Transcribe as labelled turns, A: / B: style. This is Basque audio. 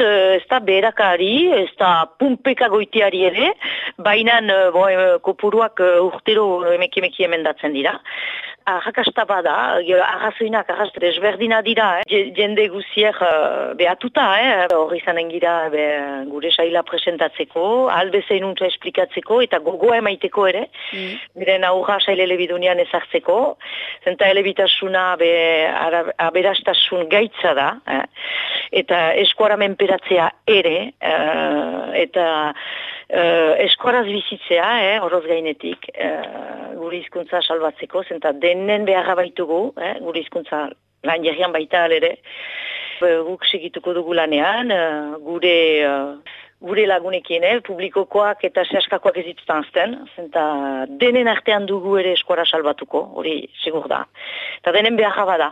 A: eh, ez da berakari, ez da pumpeka goitiari ere, baina uh, kopuruak uh, urtero emeki emeki emendatzen dira. Arrakasta bada, arrazoinak arrastre esberdina dira, eh? jende guziek uh, behatuta, eh? horri zanen gira be, gure saila presentatzeko, albezein untza esplikatzeko eta gogoa emaiteko ere, mm. miren aurra saile elebidunian ezartzeko, zenta elebitasuna be, aberastasun gaitza da, eh? Eta eskuara menperatzea ere, uh, eta uh, eskuaraz bizitzea, eh, horoz gainetik, uh, gure hizkuntza salbatzeko, zenta denen beharra baitugu, eh, gure hizkuntza lan jarrian baita alere, guk segituko dugu lanean, uh, gure... Uh, gure lagunekin, eh, publikokoak eta sehaskakoak ez ditutan azten, zenta denen artean dugu ere eskuara salbatuko, hori segur da. Eta denen beharra bada,